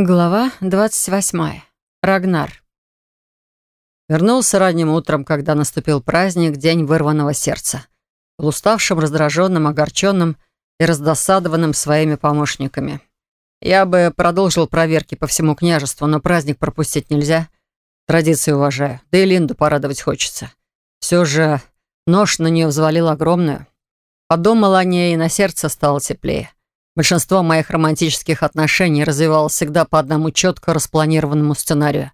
Глава 28. Рагнар. Вернулся ранним утром, когда наступил праздник, день вырванного сердца. Был уставшим, раздраженным, огорченным и раздосадованным своими помощниками. Я бы продолжил проверки по всему княжеству, но праздник пропустить нельзя. Традиции уважаю, да и Линду порадовать хочется. Все же нож на нее взвалил огромную. Подумал о ней, и на сердце стало теплее. Большинство моих романтических отношений развивалось всегда по одному четко распланированному сценарию.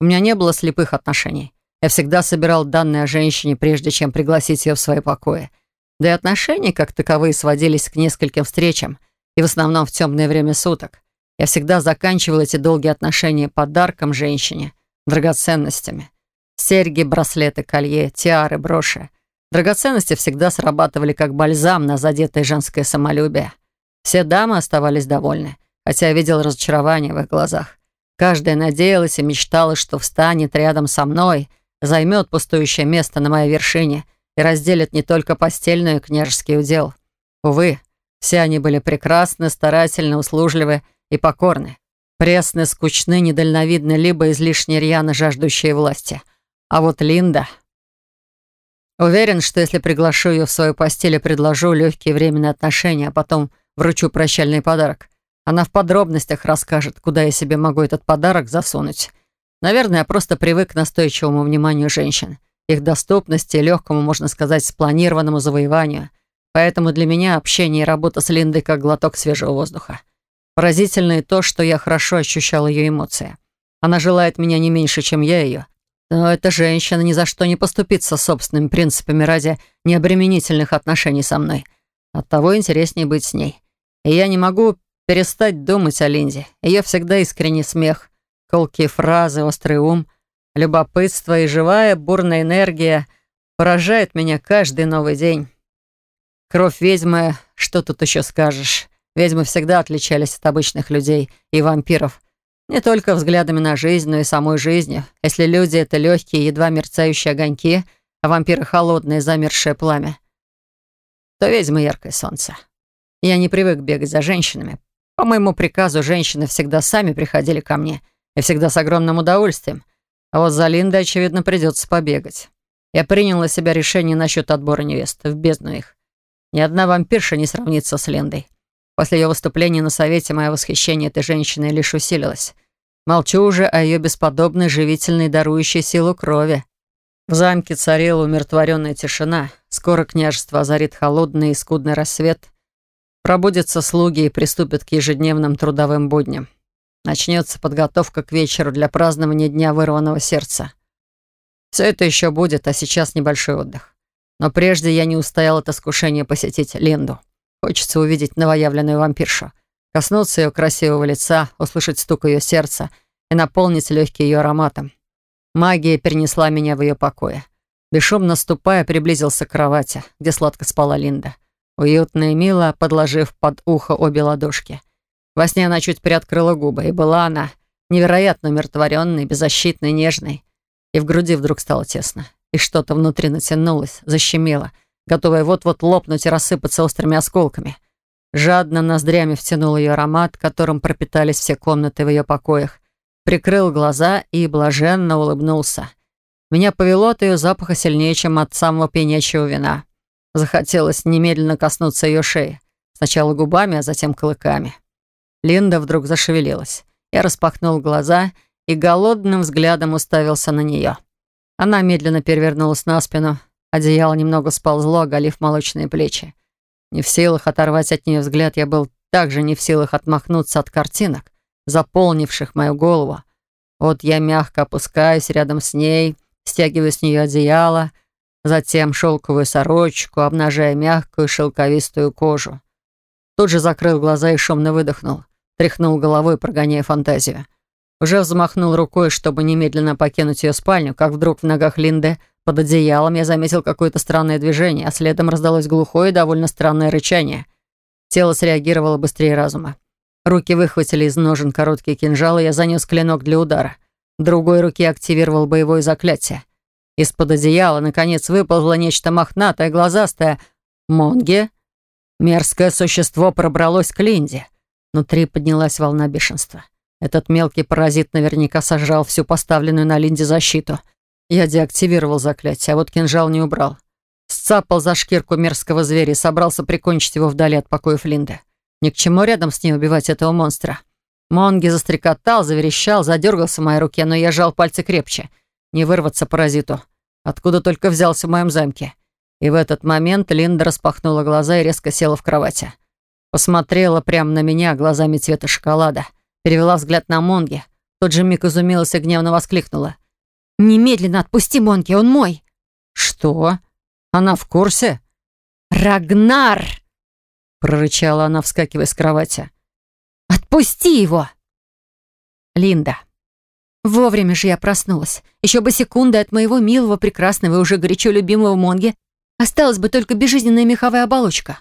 У меня не было слепых отношений. Я всегда собирал данные о женщине, прежде чем пригласить ее в свои покои. Да и отношения, как таковые, сводились к нескольким встречам, и в основном в темное время суток. Я всегда заканчивал эти долгие отношения подарком женщине, драгоценностями. Серьги, браслеты, колье, тиары, броши. Драгоценности всегда срабатывали как бальзам на задетое женское самолюбие. Все дамы оставались довольны, хотя я видел разочарование в их глазах. Каждая надеялась и мечтала, что встанет рядом со мной, займет пустующее место на моей вершине и разделит не только постельную и княжеский удел. Увы, все они были прекрасны, старательны, услужливы и покорны. Пресны, скучны, недальновидны, либо излишне рьяно жаждущие власти. А вот Линда... Уверен, что если приглашу ее в свою постель и предложу легкие временные отношения, а потом вручу прощальный подарок. Она в подробностях расскажет, куда я себе могу этот подарок засунуть. Наверное, я просто привык к настойчивому вниманию женщин, их доступности легкому, можно сказать, спланированному завоеванию. Поэтому для меня общение и работа с Линдой как глоток свежего воздуха. Поразительно и то, что я хорошо ощущал ее эмоции. Она желает меня не меньше, чем я ее. Но эта женщина ни за что не поступится собственными принципами ради необременительных отношений со мной. Оттого интереснее быть с ней. И я не могу перестать думать о Линде. Ее всегда искренний смех, колкие фразы, острый ум, любопытство и живая бурная энергия поражает меня каждый новый день. Кровь ведьмы, что тут еще скажешь? Ведьмы всегда отличались от обычных людей и вампиров. Не только взглядами на жизнь, но и самой жизнью. Если люди — это легкие, едва мерцающие огоньки, а вампиры — холодное, замерзшее пламя, то ведьмы — яркое солнце. Я не привык бегать за женщинами. По моему приказу женщины всегда сами приходили ко мне, и всегда с огромным удовольствием. А вот за Линдой, очевидно, придется побегать. Я принял на себя решение насчет отбора невест, в бездну их. Ни одна вампирша не сравнится с Линдой. После ее выступления на совете мое восхищение этой женщиной лишь усилилось. Молчу уже о ее бесподобной, живительной, дарующей силу крови. В замке царила умиротворенная тишина. Скоро княжество озарит холодный и скудный рассвет — Пробудятся слуги и приступят к ежедневным трудовым будням. Начнется подготовка к вечеру для празднования Дня вырванного сердца. Все это еще будет, а сейчас небольшой отдых. Но прежде я не устоял от искушения посетить Линду. Хочется увидеть новоявленную вампиршу, коснуться ее красивого лица, услышать стук ее сердца и наполнить легкие ее ароматом. Магия перенесла меня в ее покое. Бесшумно ступая, приблизился к кровати, где сладко спала Линда. Уютно и мило, подложив под ухо обе ладошки. Во сне она чуть приоткрыла губы, и была она невероятно умиротворенной, беззащитной, нежной. И в груди вдруг стало тесно. И что-то внутри натянулось, защемело, готовое вот-вот лопнуть и рассыпаться острыми осколками. Жадно ноздрями втянул ее аромат, которым пропитались все комнаты в ее покоях. Прикрыл глаза и блаженно улыбнулся. Меня повело от ее запаха сильнее, чем от самого пьянящего вина. Захотелось немедленно коснуться ее шеи. Сначала губами, а затем клыками. Линда вдруг зашевелилась. Я распахнул глаза и голодным взглядом уставился на нее. Она медленно перевернулась на спину. Одеяло немного сползло, оголив молочные плечи. Не в силах оторвать от нее взгляд, я был также не в силах отмахнуться от картинок, заполнивших мою голову. Вот я мягко опускаюсь рядом с ней, стягиваю с нее одеяло, затем шелковую сорочку, обнажая мягкую шелковистую кожу. Тут же закрыл глаза и шумно выдохнул, тряхнул головой, прогоняя фантазию. Уже взмахнул рукой, чтобы немедленно покинуть ее спальню, как вдруг в ногах Линды под одеялом я заметил какое-то странное движение, а следом раздалось глухое и довольно странное рычание. Тело среагировало быстрее разума. Руки выхватили из ножен короткие кинжалы, я занес клинок для удара. Другой руке активировал боевое заклятие. Из-под одеяла, наконец, выползло нечто мохнатое, глазастое. Монги? Мерзкое существо пробралось к Линде. Внутри поднялась волна бешенства. Этот мелкий паразит наверняка сожрал всю поставленную на Линде защиту. Я деактивировал заклятие, а вот кинжал не убрал. Сцапал за шкирку мерзкого зверя и собрался прикончить его вдали от покоев Линды. Ни к чему рядом с ней убивать этого монстра. Монги застрекотал, заверещал, задергался в моей руке, но я жал пальцы крепче. Не вырваться паразиту. Откуда только взялся в моем замке. И в этот момент Линда распахнула глаза и резко села в кровати. Посмотрела прямо на меня глазами цвета шоколада. Перевела взгляд на Монги. Тот же миг изумилась и гневно воскликнула. «Немедленно отпусти Монги, он мой!» «Что? Она в курсе?» «Рагнар!» прорычала она, вскакивая с кровати. «Отпусти его!» Линда. Вовремя же я проснулась. Еще бы секунды от моего милого, прекрасного и уже горячо любимого Монги осталась бы только безжизненная меховая оболочка.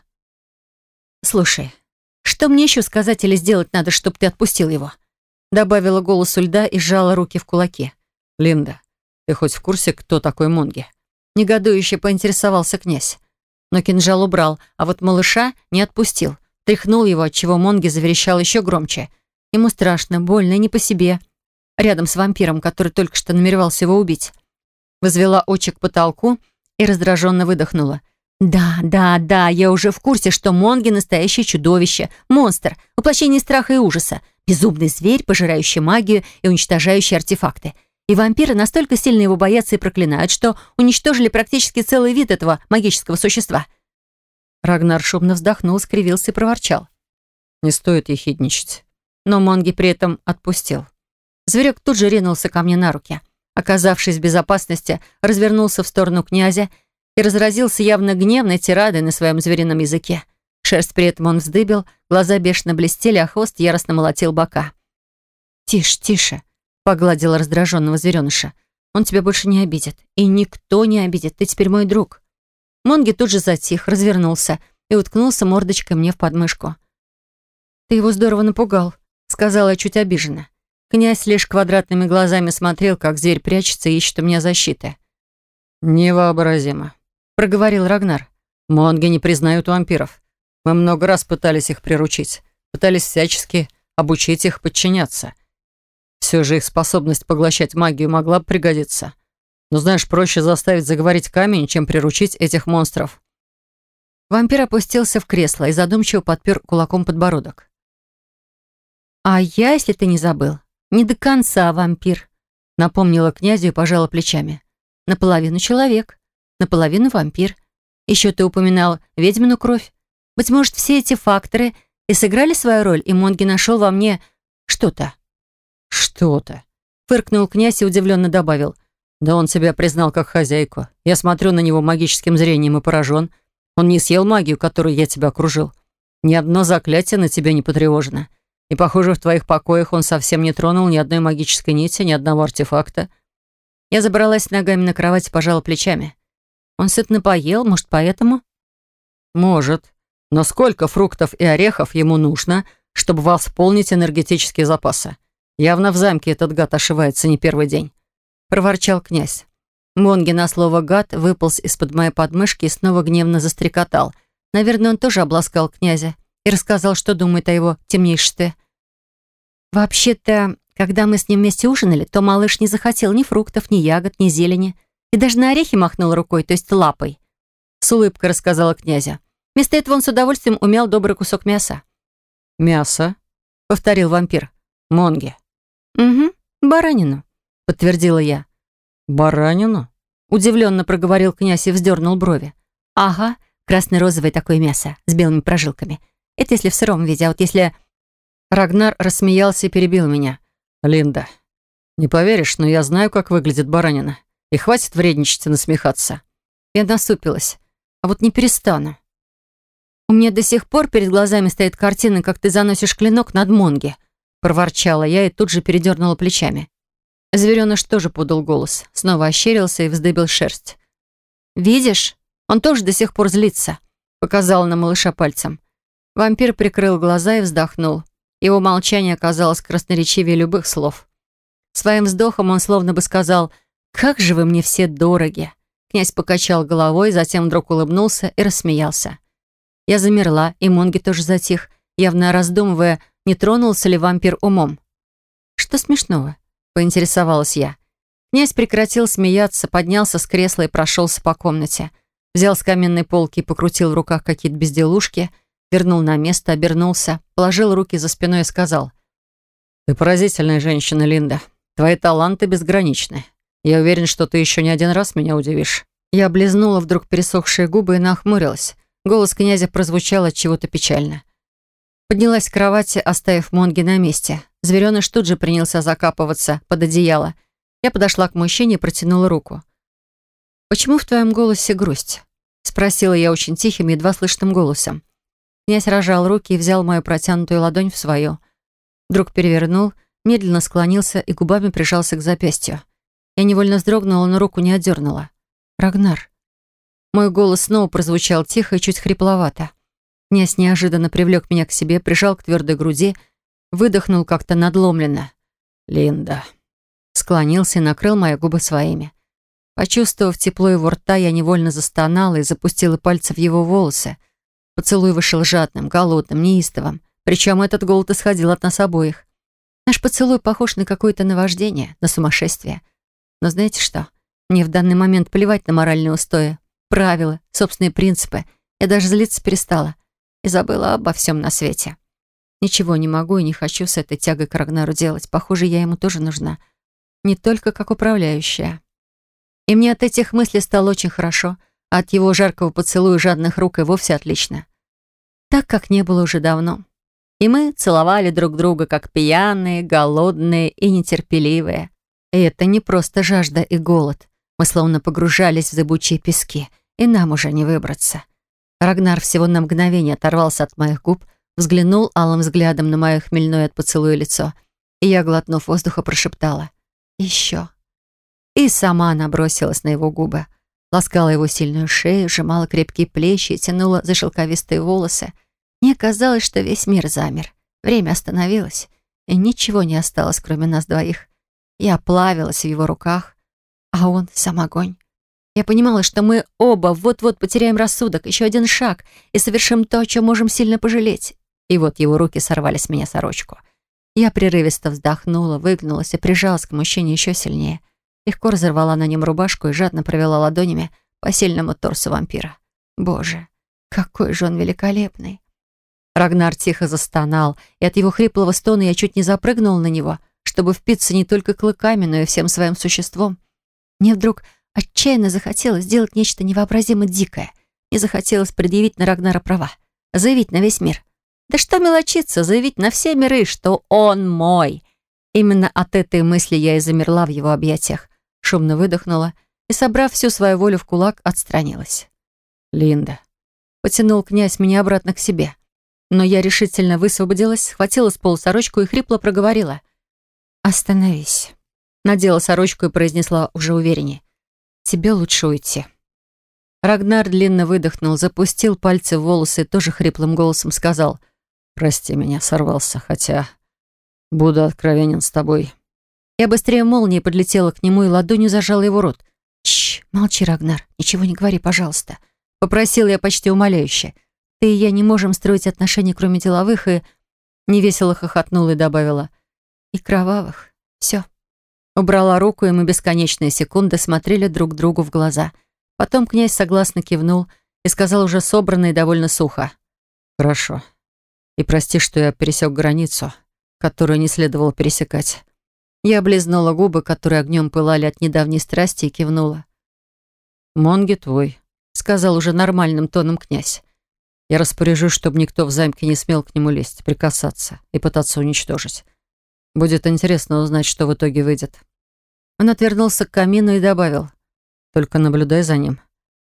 «Слушай, что мне еще сказать или сделать надо, чтобы ты отпустил его?» Добавила голосу льда и сжала руки в кулаки. «Линда, ты хоть в курсе, кто такой Монги?» Негодующе поинтересовался князь. Но кинжал убрал, а вот малыша не отпустил. Тряхнул его, отчего Монги заверещал еще громче. Ему страшно, больно не по себе рядом с вампиром, который только что намеревался его убить. Возвела очи к потолку и раздраженно выдохнула. «Да, да, да, я уже в курсе, что Монги — настоящее чудовище, монстр, воплощение страха и ужаса, безумный зверь, пожирающий магию и уничтожающий артефакты. И вампиры настолько сильно его боятся и проклинают, что уничтожили практически целый вид этого магического существа». Рагнар шумно вздохнул, скривился и проворчал. «Не стоит ехидничать». Но Монги при этом отпустил. Зверек тут же ринулся ко мне на руки. Оказавшись в безопасности, развернулся в сторону князя и разразился явно гневной тирадой на своем зверином языке. Шерсть при этом он вздыбил, глаза бешено блестели, а хвост яростно молотил бока. «Тише, тише», — погладила раздраженного звереныша. «Он тебя больше не обидит. И никто не обидит. Ты теперь мой друг». Монги тут же затих, развернулся и уткнулся мордочкой мне в подмышку. «Ты его здорово напугал», — сказала я чуть обиженно. Князь лишь квадратными глазами смотрел, как зверь прячется и ищет у меня защиты. «Невообразимо», — проговорил Рагнар. «Монги не признают вампиров. Мы много раз пытались их приручить, пытались всячески обучить их подчиняться. Все же их способность поглощать магию могла бы пригодиться. Но знаешь, проще заставить заговорить камень, чем приручить этих монстров». Вампир опустился в кресло и задумчиво подпер кулаком подбородок. «А я, если ты не забыл, «Не до конца вампир», — напомнила князю и пожала плечами. «Наполовину человек, наполовину вампир. Еще ты упоминал ведьмину кровь. Быть может, все эти факторы и сыграли свою роль, и Монги нашел во мне что-то». «Что-то», — фыркнул князь и удивленно добавил. «Да он себя признал как хозяйку. Я смотрю на него магическим зрением и поражен. Он не съел магию, которой я тебя окружил. Ни одно заклятие на тебе не потревожено. И, похоже, в твоих покоях он совсем не тронул ни одной магической нити, ни одного артефакта. Я забралась ногами на кровать и пожала плечами. Он сытно поел, может, поэтому? Может. Но сколько фруктов и орехов ему нужно, чтобы восполнить энергетические запасы? Явно в замке этот гад ошивается не первый день. Проворчал князь. Монги на слово «гад» выполз из-под моей подмышки и снова гневно застрекотал. Наверное, он тоже обласкал князя и рассказал, что думает о его темнейшестве. Вообще-то, когда мы с ним вместе ужинали, то малыш не захотел ни фруктов, ни ягод, ни зелени. И даже на орехи махнул рукой, то есть лапой. С улыбкой рассказала князя. Вместо этого он с удовольствием умял добрый кусок мяса. «Мясо?» — повторил вампир. «Монги». «Угу, баранину», — подтвердила я. «Баранину?» — удивленно проговорил князь и вздернул брови. «Ага, красно-розовое такое мясо с белыми прожилками. Это если в сыром виде, а вот если Рагнар рассмеялся и перебил меня. «Линда, не поверишь, но я знаю, как выглядит баранина. И хватит вредничать и насмехаться». Я насупилась. А вот не перестану. «У меня до сих пор перед глазами стоит картина, как ты заносишь клинок над Монги», проворчала я и тут же передернула плечами. Звереныш тоже подал голос, снова ощерился и вздыбил шерсть. «Видишь, он тоже до сих пор злится», показала на малыша пальцем. Вампир прикрыл глаза и вздохнул. Его молчание оказалось красноречивее любых слов. Своим вздохом он словно бы сказал «Как же вы мне все дороги!» Князь покачал головой, затем вдруг улыбнулся и рассмеялся. Я замерла, и Монги тоже затих, явно раздумывая, не тронулся ли вампир умом. «Что смешного?» — поинтересовалась я. Князь прекратил смеяться, поднялся с кресла и прошелся по комнате. Взял с каменной полки и покрутил в руках какие-то безделушки, вернул на место, обернулся, положил руки за спиной и сказал. «Ты поразительная женщина, Линда. Твои таланты безграничны. Я уверен, что ты еще не один раз меня удивишь». Я облизнула вдруг пересохшие губы и нахмурилась. Голос князя прозвучал от чего-то печально. Поднялась с кровати, оставив Монги на месте. Звереныш тут же принялся закапываться под одеяло. Я подошла к мужчине и протянула руку. «Почему в твоем голосе грусть?» Спросила я очень тихим, едва слышным голосом. Князь рожал руки и взял мою протянутую ладонь в свою. Вдруг перевернул, медленно склонился и губами прижался к запястью. Я невольно вздрогнула, но руку не отдернула. «Рагнар». Мой голос снова прозвучал тихо и чуть хрипловато. Князь неожиданно привлек меня к себе, прижал к твердой груди, выдохнул как-то надломленно. «Линда». Склонился и накрыл мои губы своими. Почувствовав тепло его рта, я невольно застонала и запустила пальцы в его волосы. Поцелуй вышел жадным, голодным, неистовым. Причем этот голод исходил от нас обоих. Наш поцелуй похож на какое-то наваждение, на сумасшествие. Но знаете что? Мне в данный момент плевать на моральные устои, правила, собственные принципы. Я даже злиться перестала и забыла обо всем на свете. Ничего не могу и не хочу с этой тягой к Рагнару делать. Похоже, я ему тоже нужна. Не только как управляющая. И мне от этих мыслей стало очень хорошо, а от его жаркого поцелуя жадных рук и вовсе отлично. Так, как не было уже давно. И мы целовали друг друга, как пьяные, голодные и нетерпеливые. И это не просто жажда и голод. Мы словно погружались в зыбучие пески, и нам уже не выбраться. Рагнар всего на мгновение оторвался от моих губ, взглянул алым взглядом на мое хмельное от поцелуя лицо, и я, глотнув воздуха, прошептала «Еще». И сама набросилась на его губы, ласкала его сильную шею, сжимала крепкие плечи и тянула за шелковистые волосы. Мне казалось, что весь мир замер. Время остановилось, и ничего не осталось, кроме нас двоих. Я плавилась в его руках, а он сам огонь. Я понимала, что мы оба вот-вот потеряем рассудок, еще один шаг, и совершим то, о чем можем сильно пожалеть. И вот его руки сорвали с меня сорочку. Я прерывисто вздохнула, выгнулась и прижалась к мужчине еще сильнее. Легко разорвала на нем рубашку и жадно провела ладонями по сильному торсу вампира. Боже, какой же он великолепный. Рагнар тихо застонал, и от его хриплого стона я чуть не запрыгнула на него, чтобы впиться не только клыками, но и всем своим существом. Мне вдруг отчаянно захотелось сделать нечто невообразимо дикое. Мне захотелось предъявить на Рагнара права, заявить на весь мир. Да что мелочиться, заявить на все миры, что он мой. Именно от этой мысли я и замерла в его объятиях, шумно выдохнула и, собрав всю свою волю в кулак, отстранилась. «Линда», — потянул князь меня обратно к себе. Но я решительно высвободилась, схватила с пола сорочку и хрипло проговорила. «Остановись». Надела сорочку и произнесла уже увереннее. «Тебе лучше уйти». Рагнар длинно выдохнул, запустил пальцы в волосы и тоже хриплым голосом сказал. «Прости меня, сорвался, хотя буду откровенен с тобой». Я быстрее молнии подлетела к нему и ладонью зажала его рот. «Чш, молчи, Рагнар, ничего не говори, пожалуйста». Попросил я почти умоляюще. «Ты и я не можем строить отношения, кроме деловых, и...» Невесело хохотнула и добавила. «И кровавых. Все». Убрала руку, и мы бесконечные секунды смотрели друг другу в глаза. Потом князь согласно кивнул и сказал уже собранно и довольно сухо. «Хорошо. И прости, что я пересек границу, которую не следовало пересекать». Я облизнула губы, которые огнем пылали от недавней страсти, и кивнула. «Монги твой», — сказал уже нормальным тоном князь. «Я распоряжусь, чтобы никто в замке не смел к нему лезть, прикасаться и пытаться уничтожить. Будет интересно узнать, что в итоге выйдет». Он отвернулся к камину и добавил. «Только наблюдай за ним.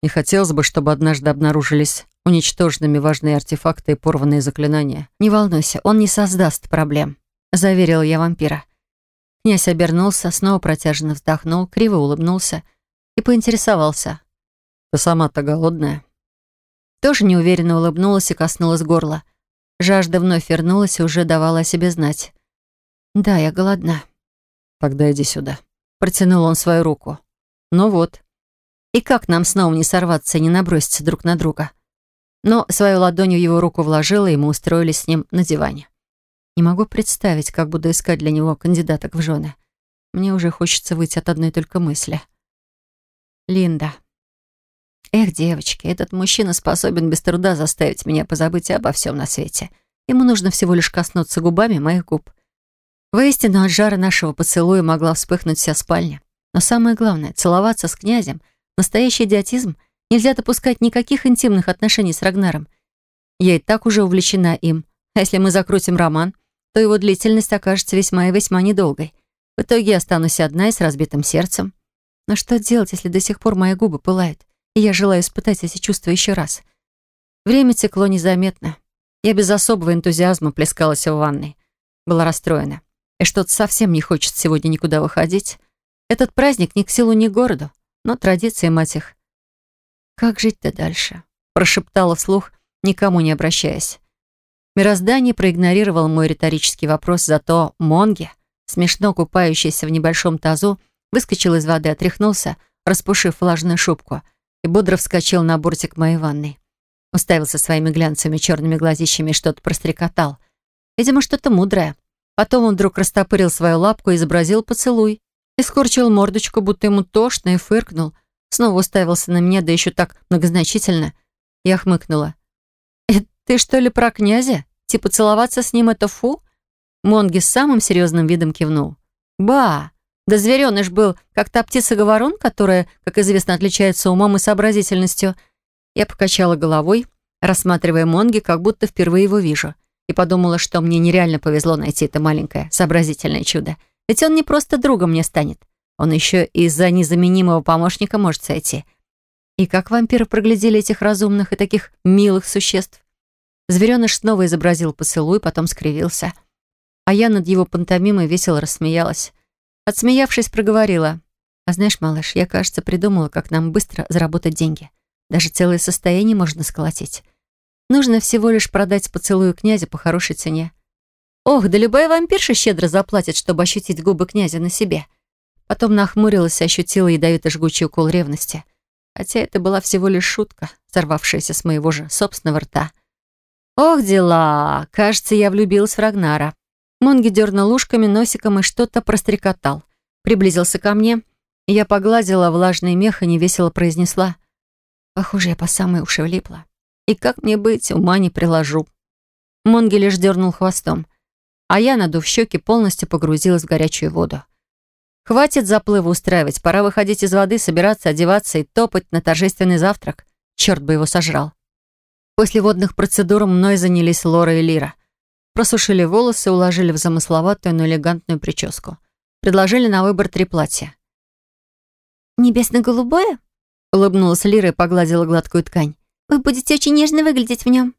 Не хотелось бы, чтобы однажды обнаружились уничтоженными важные артефакты и порванные заклинания. Не волнуйся, он не создаст проблем», — заверил я вампира. Князь обернулся, снова протяжно вздохнул, криво улыбнулся и поинтересовался. «Ты сама-то голодная?» Тоже неуверенно улыбнулась и коснулась горла. Жажда вновь вернулась и уже давала о себе знать. «Да, я голодна». «Тогда иди сюда». Протянул он свою руку. Ну вот. И как нам снова не сорваться и не наброситься друг на друга? Но свою ладонь в его руку вложила, и мы устроились с ним на диване. Не могу представить, как буду искать для него кандидаток в жены. Мне уже хочется выйти от одной только мысли. Линда. Эх, девочки, этот мужчина способен без труда заставить меня позабыть обо всем на свете. Ему нужно всего лишь коснуться губами моих губ. Воистину, от жара нашего поцелуя могла вспыхнуть вся спальня. Но самое главное, целоваться с князем — настоящий идиотизм. Нельзя допускать никаких интимных отношений с Рагнаром. Я и так уже увлечена им. А если мы закрутим роман, то его длительность окажется весьма и весьма недолгой. В итоге я останусь одна и с разбитым сердцем. Но что делать, если до сих пор мои губы пылают, и я желаю испытать эти чувства еще раз? Время текло незаметно. Я без особого энтузиазма плескалась в ванной. Была расстроена. И что-то совсем не хочет сегодня никуда выходить. Этот праздник ни к селу, ни к городу, но традиции, мать их. «Как жить-то дальше?» прошептала вслух, никому не обращаясь. Мироздание проигнорировало мой риторический вопрос, зато Монги, смешно купающийся в небольшом тазу, выскочил из воды, отряхнулся, распушив влажную шубку, и бодро вскочил на бортик моей ванной. Уставился своими глянцами черными глазищами и что-то прострекотал. Видимо, что-то мудрое. Потом он вдруг растопырил свою лапку и изобразил поцелуй. И скорчил мордочку, будто ему тошно, и фыркнул. Снова уставился на меня, да еще так многозначительно. Я хмыкнула. «Это ты что ли про князя? Типа целоваться с ним это фу?» Монги с самым серьезным видом кивнул. «Ба! Да звереныш был, как та птица-говорон, которая, как известно, отличается умом и сообразительностью». Я покачала головой, рассматривая Монги, как будто впервые его вижу и подумала, что мне нереально повезло найти это маленькое, сообразительное чудо. Ведь он не просто другом мне станет. Он еще из-за незаменимого помощника может сойти. И как вампиры проглядели этих разумных и таких милых существ? Звереныш снова изобразил поцелуй, потом скривился. А я над его пантомимой весело рассмеялась. Отсмеявшись, проговорила. «А знаешь, малыш, я, кажется, придумала, как нам быстро заработать деньги. Даже целое состояние можно сколотить. Нужно всего лишь продать поцелую князя по хорошей цене. Ох, да любая вампирша щедро заплатит, чтобы ощутить губы князя на себе. Потом нахмурилась и ощутила ядовито жгучий укол ревности. Хотя это была всего лишь шутка, сорвавшаяся с моего же собственного рта. Ох, дела! Кажется, я влюбилась в Рагнара. Монги дернул ушками, носиком и что-то прострекотал. Приблизился ко мне, я погладила влажный мех и невесело произнесла. Похоже, я по самой уши влипла. И как мне быть, ума не приложу. Монги лишь дернул хвостом, а я, надув щеки, полностью погрузилась в горячую воду. Хватит заплыва устраивать, пора выходить из воды, собираться, одеваться и топать на торжественный завтрак. Черт бы его сожрал. После водных процедур мной занялись Лора и Лира. Просушили волосы, уложили в замысловатую, но элегантную прическу. Предложили на выбор три платья. «Небесно-голубое?» — улыбнулась Лира и погладила гладкую ткань. Вы будете очень нежно выглядеть в нем.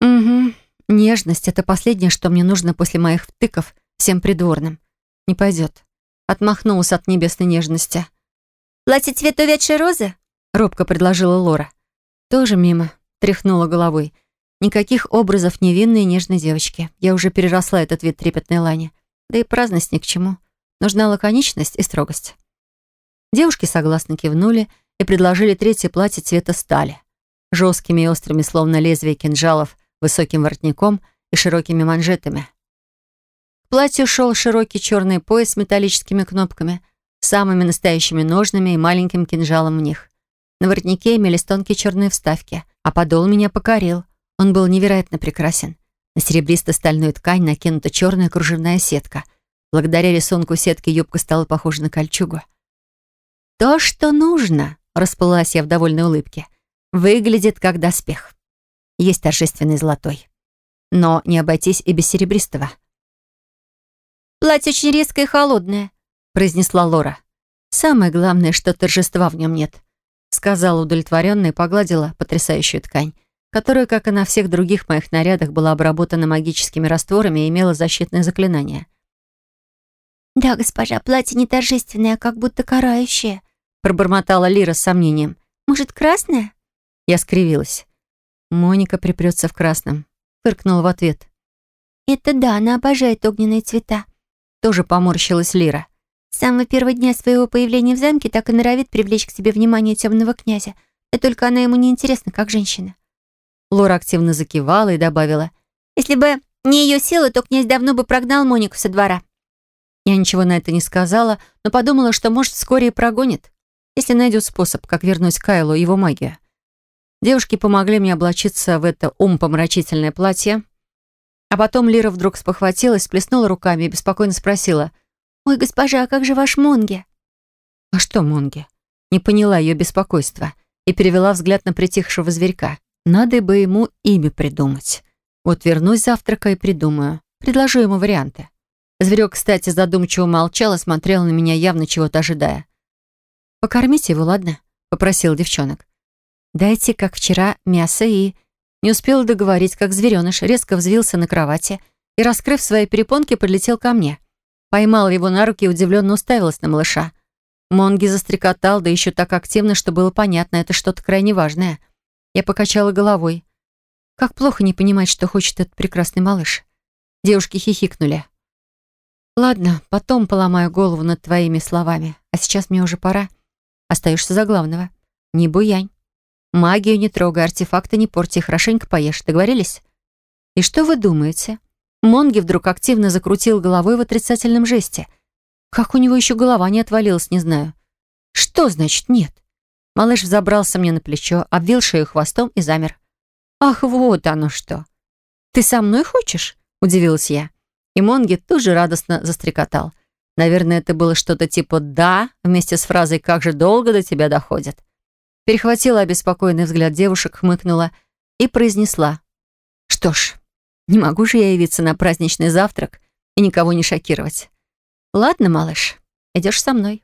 Угу. Нежность — это последнее, что мне нужно после моих втыков всем придворным. Не пойдет. Отмахнулась от небесной нежности. «Платье цвета увядшей розы?» — робко предложила Лора. Тоже мимо. Тряхнула головой. Никаких образов невинной и нежной девочки. Я уже переросла этот вид трепетной лани. Да и праздность ни к чему. Нужна лаконичность и строгость. Девушки согласно кивнули, и предложили третье платье цвета стали. Жесткими и острыми, словно лезвие кинжалов, высоким воротником и широкими манжетами. К платью шел широкий черный пояс с металлическими кнопками, самыми настоящими ножными и маленьким кинжалом в них. На воротнике имелись тонкие черные вставки, а подол меня покорил. Он был невероятно прекрасен. На серебристо-стальную ткань накинута черная кружевная сетка. Благодаря рисунку сетки юбка стала похожа на кольчугу. «То, что нужно!» Расплылась я в довольной улыбке. Выглядит как доспех. Есть торжественный золотой. Но не обойтись и без серебристого. «Платье очень резкое и холодное», — произнесла Лора. «Самое главное, что торжества в нем нет», — сказала удовлетворенно и погладила потрясающую ткань, которая, как и на всех других моих нарядах, была обработана магическими растворами и имела защитное заклинание. «Да, госпожа, платье не торжественное, а как будто карающее», пробормотала Лира с сомнением. «Может, красное?» Я скривилась. Моника припрется в красном. Фыркнула в ответ. «Это да, она обожает огненные цвета». Тоже поморщилась Лира. С самого первого дня своего появления в замке так и норовит привлечь к себе внимание темного князя. Да только она ему не интересна, как женщина. Лора активно закивала и добавила. «Если бы Не ее силы, то князь давно бы прогнал Монику со двора. Я ничего на это не сказала, но подумала, что, может, вскоре и прогонит, если найдет способ, как вернуть Кайлу его магию. Девушки помогли мне облачиться в это умпомрачительное платье, а потом Лира вдруг спохватилась, сплеснула руками и беспокойно спросила. «Ой, госпожа, а как же ваш Монги?» «А что Монги?» Не поняла ее беспокойства и перевела взгляд на притихшего зверька. Надо бы ему имя придумать. Вот вернусь завтрака и придумаю. Предложу ему варианты. Зверек, кстати, задумчиво молчал и смотрел на меня, явно чего-то ожидая. «Покормите его, ладно?» — попросил девчонок. «Дайте, как вчера, мясо и...» Не успел договорить, как звереныш резко взвился на кровати и, раскрыв свои перепонки, подлетел ко мне. Поймал его на руки и удивленно уставилась на малыша. Монги застрекотал, да еще так активно, что было понятно, это что-то крайне важное. Я покачала головой. Как плохо не понимать, что хочет этот прекрасный малыш. Девушки хихикнули. «Ладно, потом поломаю голову над твоими словами, а сейчас мне уже пора. Остаешься за главного. Не буянь. Магию не трогай, артефакты не порти, хорошенько поешь. Договорились?» «И что вы думаете?» Монги вдруг активно закрутил головой в отрицательном жесте — как у него еще голова не отвалилась, не знаю. Что значит нет? Малыш взобрался мне на плечо, обвил шею хвостом и замер. «Ах, вот оно что! Ты со мной хочешь?» — удивилась я. И Монги тут же радостно застрекотал. Наверное, это было что-то типа «да» вместе с фразой «как же долго до тебя доходит». Перехватила обеспокоенный взгляд девушек, хмыкнула и произнесла. «Что ж, не могу же я явиться на праздничный завтрак и никого не шокировать. «Ладно, малыш, идешь со мной».